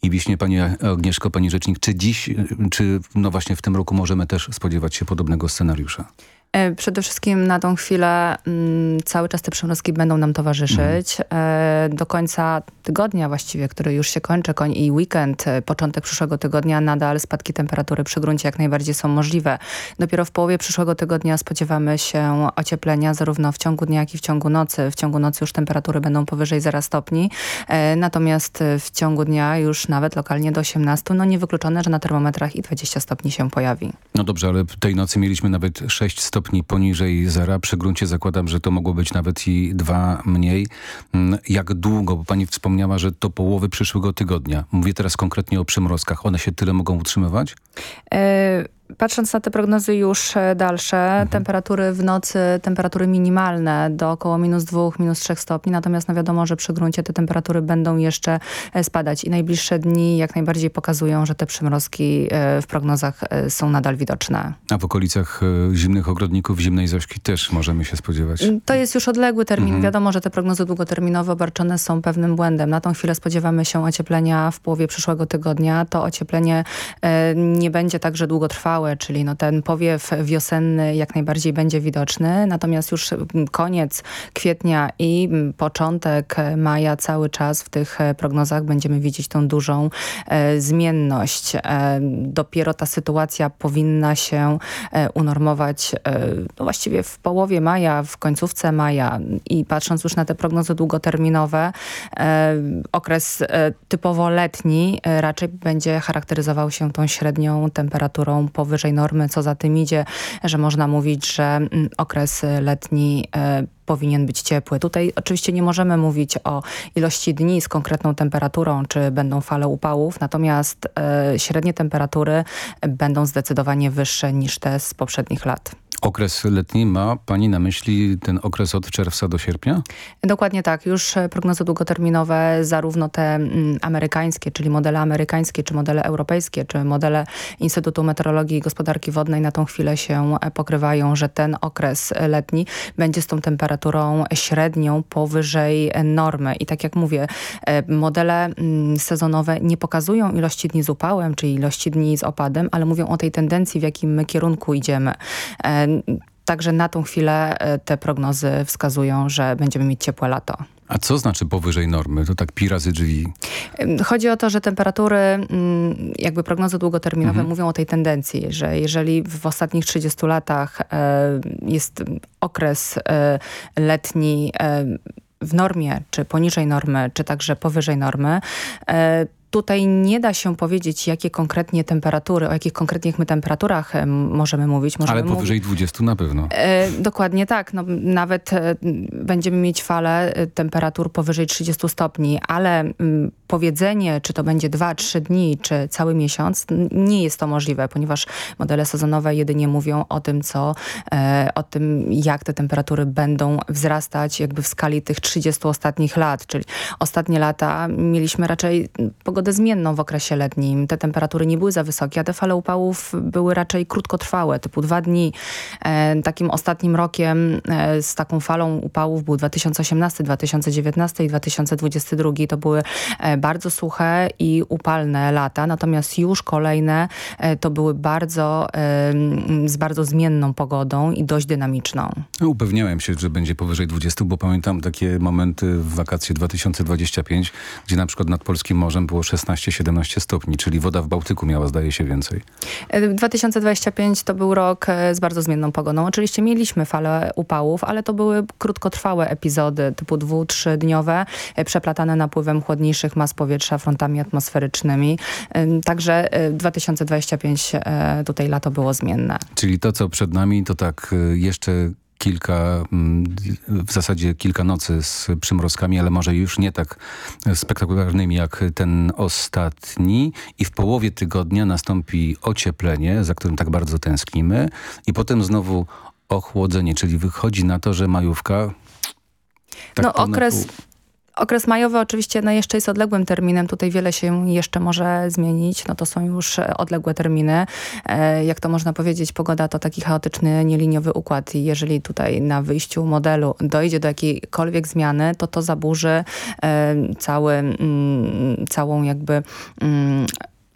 i wiśnie. Pani Agnieszko, pani rzecznik, czy dziś, czy no właśnie w tym roku możemy też spodziewać się podobnego scenariusza? E, Przede wszystkim na tą chwilę mm, cały czas te przymrozki będą nam towarzyszyć. E, do końca tygodnia właściwie, który już się kończy, koń i weekend, e, początek przyszłego tygodnia, nadal spadki temperatury przy gruncie jak najbardziej są możliwe. Dopiero w połowie przyszłego tygodnia spodziewamy się ocieplenia zarówno w ciągu dnia, jak i w ciągu nocy. W ciągu nocy już temperatury będą powyżej 0 stopni, natomiast w ciągu dnia już nawet lokalnie do 18. No niewykluczone, że na termometrach i 20 stopni się pojawi. No dobrze, ale tej nocy mieliśmy nawet 6 stopni poniżej zera. Przy gruncie zakładam, że to mogło być nawet i dwa mniej. Mm, Jak długo? Bo pani wspomniała, że to połowy przyszłego tygodnia. Mówię teraz konkretnie o przymrozkach. One się tyle mogą utrzymywać? E, Patrząc na te prognozy już e, dalsze, temperatury w nocy, temperatury minimalne do około minus dwóch, minus trzech stopni, natomiast no wiadomo, że przy gruncie te temperatury będą jeszcze e, spadać i najbliższe dni jak najbardziej pokazują, że te przymrozki e, w prognozach są nadal widoczne. A w okolicach zimnych ogrodników, zimnej Zośki też możemy się spodziewać. To jest już odległy termin. Mhm. Wiadomo, że te prognozy długoterminowe obarczone są pewnym błędem. Na tą chwilę spodziewamy się ocieplenia w połowie przyszłego tygodnia. To ocieplenie nie będzie także długotrwałe, czyli no ten powiew wiosenny jak najbardziej będzie widoczny. Natomiast już mm, koniec kwietnia i mm, początek maja cały czas w tych e, prognozach będziemy widzieć tą dużą e, zmienność. E, dopiero ta sytuacja powinna się e, unormować e, no właściwie w połowie maja, w końcówce maja i patrząc już na te prognozy długoterminowe, e, okres typowo letni raczej będzie charakteryzował się tą średnią temperaturą powyżej normy, co za tym idzie, że można mówić, że mm, okres letni e, powinien być ciepły. Tutaj oczywiście nie możemy mówić o ilości dni z konkretną temperaturą, czy będą fale upałów, natomiast e, średnie temperatury będą zdecydowanie wyższe niż te z poprzednich lat. Okres letni ma pani na myśli ten okres od czerwca do sierpnia? Dokładnie tak. Już e, prognozy długoterminowe, zarówno te mm, amerykańskie, czyli modele amerykańskie, czy modele europejskie, czy modele Instytutu Meteorologii i Gospodarki Wodnej na tą chwilę się e, pokrywają, że ten okres e, letni będzie z tą temperaturą średnią powyżej normy. I tak jak mówię, modele mm, sezonowe nie pokazują ilości dni z upałem, czy ilości dni z opadem, ale mówią o tej tendencji, w jakim kierunku idziemy. Także na tą chwilę e, te prognozy wskazują, że będziemy mieć ciepłe lato. A co znaczy powyżej normy? To tak pi razy drzwi. Chodzi o to, że temperatury, mm, jakby prognozy długoterminowe Mhm. mówią o tej tendencji, że jeżeli w ostatnich 30 latach e, jest okres e, letni w normie, czy poniżej normy, czy także powyżej normy, Tutaj nie da się powiedzieć, jakie konkretnie temperatury, o jakich konkretnych my temperaturach em, możemy mówić. Możemy Ale mówić- powyżej 20 na pewno. E, dokładnie tak. No, nawet e, będziemy mieć falę e, temperatur powyżej 30 stopni, ale mm, powiedzenie, czy to będzie 2-3 dni, czy cały miesiąc, nie jest to możliwe, ponieważ modele sezonowe jedynie mówią o tym, co, e, o tym, jak te temperatury będą wzrastać jakby w skali tych 30 ostatnich lat, czyli ostatnie lata mieliśmy raczej pogodę zmienną w okresie letnim. Te temperatury nie były za wysokie, a te fale upałów były raczej krótkotrwałe, typu dwa dni. E, takim ostatnim rokiem e, z taką falą upałów był 2018, 2019 i 2022. To były bardzo suche i upalne lata, natomiast już kolejne e, to były bardzo e, z bardzo zmienną pogodą i dość dynamiczną. No, Upewniałem się, że będzie powyżej 20, bo pamiętam takie momenty w wakacje 2025, gdzie na przykład nad Polskim Morzem było 16-17 stopni, czyli woda w Bałtyku miała zdaje się więcej. E, 2025 to był rok e, z bardzo zmienną pogodą. Oczywiście mieliśmy falę upałów, ale to były krótkotrwałe epizody typu dwu, trzydniowe, e, przeplatane napływem chłodniejszych mas powietrza frontami atmosferycznymi. Także e, 2025 e, tutaj lato było zmienne. Czyli to, co przed nami, to tak y, jeszcze kilka, mm, w zasadzie kilka nocy z przymrozkami, ale może już nie tak spektakularnymi jak ten ostatni. I w połowie tygodnia nastąpi ocieplenie, za którym tak bardzo tęsknimy. I potem znowu ochłodzenie, czyli wychodzi na to, że majówka... tak no okres... pół. Okres majowy oczywiście no jeszcze jest odległym terminem. Tutaj wiele się jeszcze może zmienić. No to są już e, odległe terminy. E, jak to można powiedzieć, pogoda to taki chaotyczny, nieliniowy układ. I jeżeli tutaj na wyjściu modelu dojdzie do jakiejkolwiek zmiany, to to zaburzy e, cały, mm, całą jakby...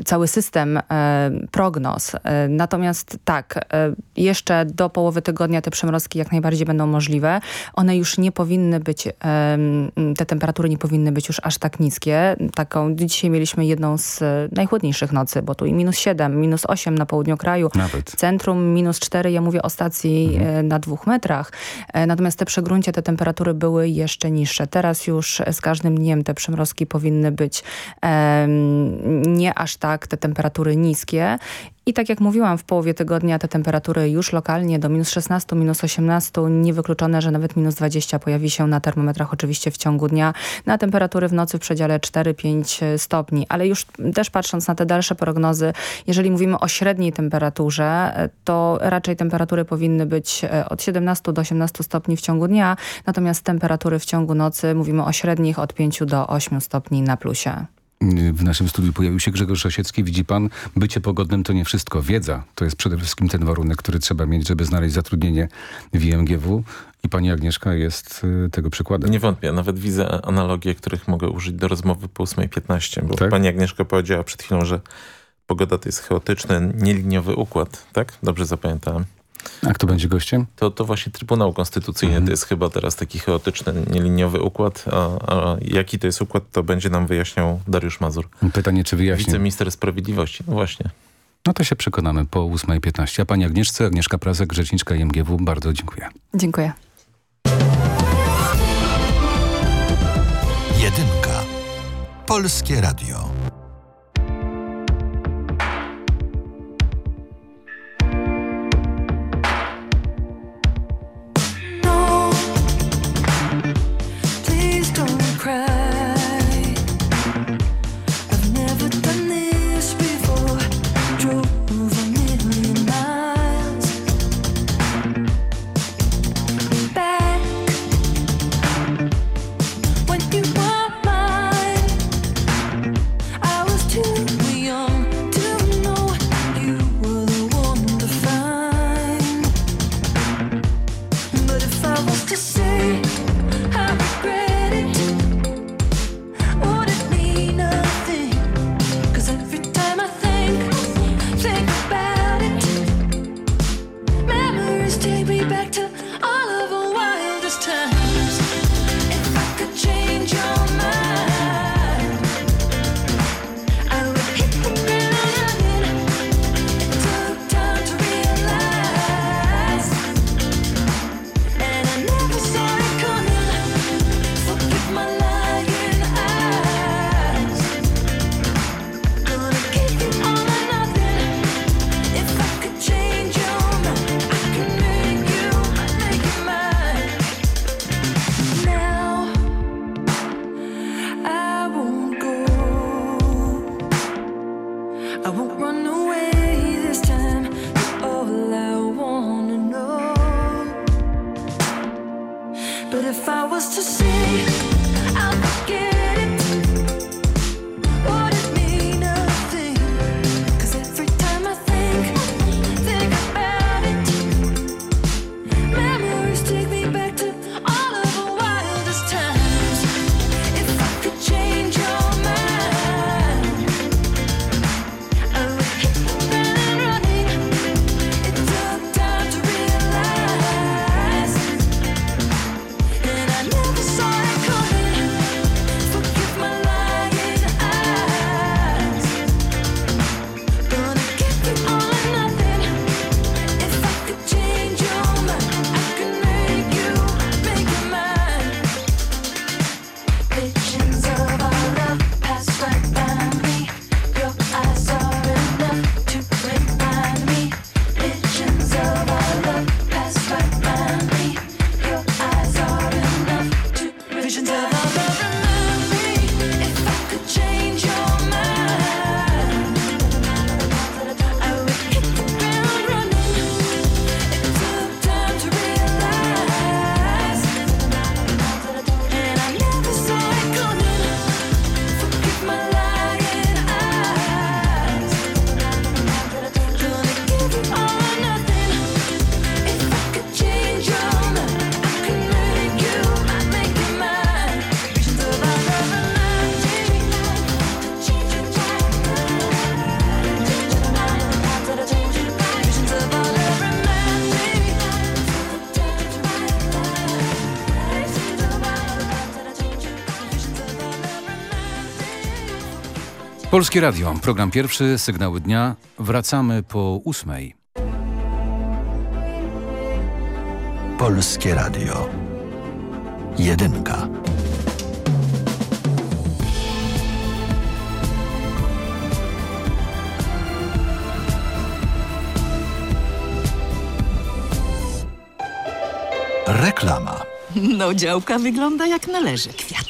Cały system e, prognoz. E, natomiast tak, e, jeszcze do połowy tygodnia te przymrozki jak najbardziej będą możliwe. One już nie powinny być, te temperatury nie powinny być już aż tak niskie. Taką, dzisiaj mieliśmy jedną z najchłodniejszych nocy, bo tu i minus 7, minus 8 na południu kraju. Nawet. Centrum minus 4, ja mówię o stacji e, na dwóch metrach. Natomiast te przegruncie, te temperatury były jeszcze niższe. Teraz już z każdym dniem te przymrozki powinny być nie aż tak, te temperatury niskie. I tak jak mówiłam, w połowie tygodnia te temperatury już lokalnie do minus 16, minus 18, niewykluczone, że nawet minus 20 pojawi się na termometrach oczywiście w ciągu dnia, na temperatury w nocy w przedziale 4-5 stopni. Ale już też patrząc na te dalsze prognozy, jeżeli mówimy o średniej temperaturze, to raczej temperatury powinny być e, od 17 do 18 stopni w ciągu dnia, natomiast temperatury w ciągu nocy mówimy o średnich od 5 do 8 stopni na plusie. W naszym studiu pojawił się Grzegorz Osiecki. Widzi pan, bycie pogodnym to nie wszystko. Wiedza to jest przede wszystkim ten warunek, który trzeba mieć, żeby znaleźć zatrudnienie w IMGW. I pani Agnieszka jest y, tego przykładem. Nie wątpię, nawet widzę analogie, których mogę użyć do rozmowy po 8.15, bo Tak? pani Agnieszka powiedziała przed chwilą, że pogoda to jest chaotyczny, nieliniowy układ, tak? Dobrze zapamiętałem. A kto będzie gościem? To, to właśnie Trybunał Konstytucyjny to jest chyba teraz taki chaotyczny, nieliniowy układ, a, a jaki to jest układ, to będzie nam wyjaśniał Dariusz Mazur. Pytanie, czy wyjaśni. Wiceminister Sprawiedliwości, no właśnie. No to się przekonamy po 8.15. A pani Agnieszce, Agnieszka Prazek, rzeczniczka IMGW, bardzo dziękuję. Dziękuję. Jedynka. Polskie Radio. Was to say Polskie Radio, program pierwszy, sygnały dnia. Wracamy po ósmej. Polskie Radio. Jedynka. Reklama. No działka wygląda jak należy.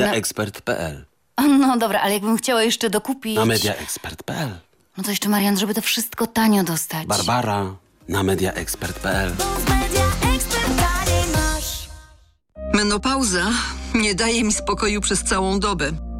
mediaexpert.pl No dobra, ale jakbym chciała jeszcze dokupić... Na mediaexpert.pl No to jeszcze, Marian, żeby to wszystko tanio dostać. Barbara na mediaexpert.pl Menopauza nie daje mi spokoju przez całą dobę.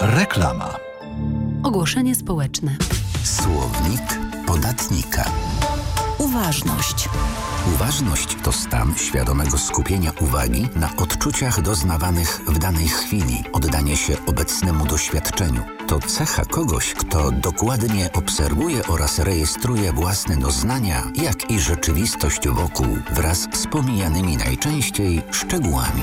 Reklama. Ogłoszenie społeczne. Słownik podatnika. Uważność. Uważność to stan świadomego skupienia uwagi na odczuciach doznawanych w danej chwili, oddanie się obecnemu doświadczeniu. To cecha kogoś, kto dokładnie obserwuje oraz rejestruje własne doznania, jak i rzeczywistość wokół wraz z pomijanymi najczęściej szczegółami.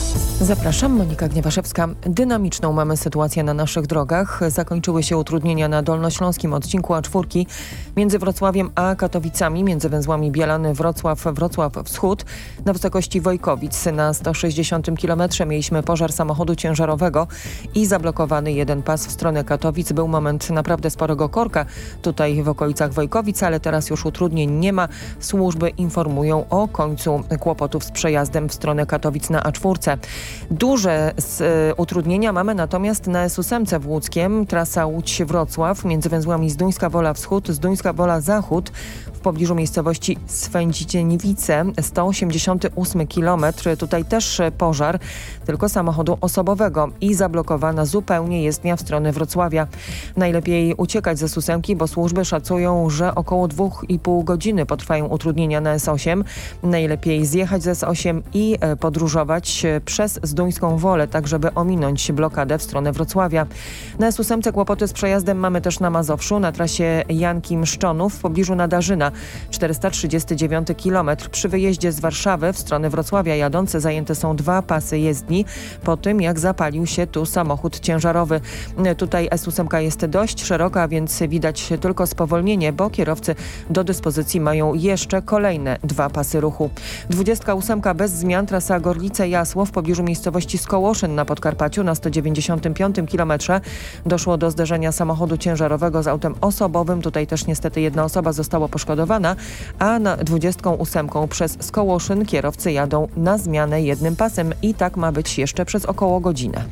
Zapraszam, Monika Gniewaszewska. Dynamiczną mamy sytuację na naszych drogach. Zakończyły się utrudnienia na dolnośląskim odcinku A4 między Wrocławiem a Katowicami, między węzłami Bielany, Wrocław, Wrocław Wschód. Na wysokości Wojkowic na 160 km mieliśmy pożar samochodu ciężarowego i zablokowany jeden pas w stronę Katowic. Był moment naprawdę sporego korka tutaj w okolicach Wojkowic, ale teraz już utrudnień nie ma. Służby informują o końcu kłopotów z przejazdem w stronę Katowic na A4. Duże z, y, utrudnienia mamy natomiast na S8 w Łódzkiem, trasa Łódź-Wrocław między węzłami Zduńska Wola Wschód, Zduńska Wola Zachód w pobliżu miejscowości Swędzicieniwice 188 km. Tutaj też pożar, tylko samochodu osobowego i zablokowana zupełnie jezdnia w stronę Wrocławia. Najlepiej uciekać ze Susemki, bo służby szacują, że około 2,5 godziny potrwają utrudnienia na S8. Najlepiej zjechać ze S8 i e, podróżować e, przez Zduńską Wolę, tak żeby ominąć blokadę w stronę Wrocławia. Na S8 kłopoty z przejazdem mamy też na Mazowszu, na trasie Janki-Mszczonów w pobliżu Nadarzyna. 439 km. Przy wyjeździe z Warszawy w stronę Wrocławia jadące zajęte są dwa pasy jezdni po tym, jak zapalił się tu samochód ciężarowy. Tutaj S8 jest dość szeroka, więc widać tylko spowolnienie, bo kierowcy do dyspozycji mają jeszcze kolejne dwa pasy ruchu. 28 bez zmian trasa Gorlice-Jasło w pobliżu miejscowości Skołoszyn na Podkarpaciu na 195 kilometrze doszło do zderzenia samochodu ciężarowego z autem osobowym. Tutaj też niestety jedna osoba została poszkodowana, a na 28 przez Skołoszyn kierowcy jadą na zmianę jednym pasem i tak ma być jeszcze przez około godzinę.